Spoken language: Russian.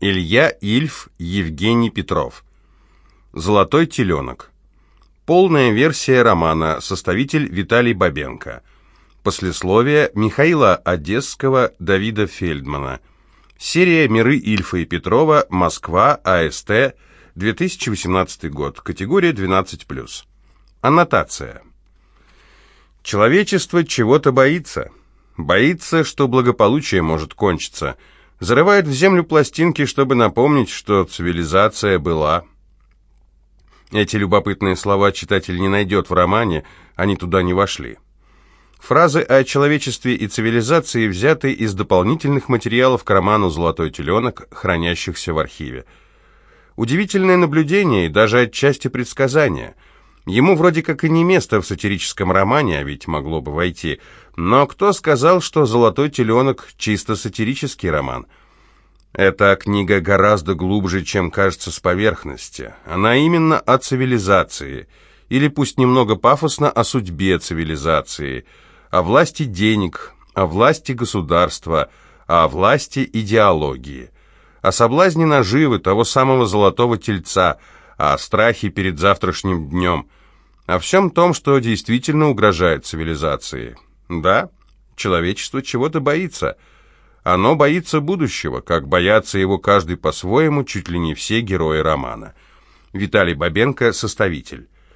Илья Ильф, Евгений Петров. «Золотой теленок». Полная версия романа, составитель Виталий Бабенко. Послесловие Михаила Одесского, Давида Фельдмана. Серия «Миры Ильфа и Петрова», Москва, АСТ, 2018 год. Категория 12+. Аннотация. Человечество чего-то боится. Боится, что благополучие может кончиться. Зарывает в землю пластинки, чтобы напомнить, что цивилизация была. Эти любопытные слова читатель не найдет в романе, они туда не вошли. Фразы о человечестве и цивилизации взяты из дополнительных материалов к роману «Золотой теленок», хранящихся в архиве. Удивительное наблюдение и даже отчасти предсказание. Ему вроде как и не место в сатирическом романе, а ведь могло бы войти. Но кто сказал, что «Золотой теленок» — чисто сатирический роман? Эта книга гораздо глубже, чем кажется с поверхности. Она именно о цивилизации, или пусть немного пафосно о судьбе цивилизации — о власти денег, о власти государства, о власти идеологии, о соблазне наживы того самого золотого тельца, о страхе перед завтрашним днем, о всем том, что действительно угрожает цивилизации. Да, человечество чего-то боится. Оно боится будущего, как боятся его каждый по-своему, чуть ли не все герои романа. Виталий Бабенко, составитель.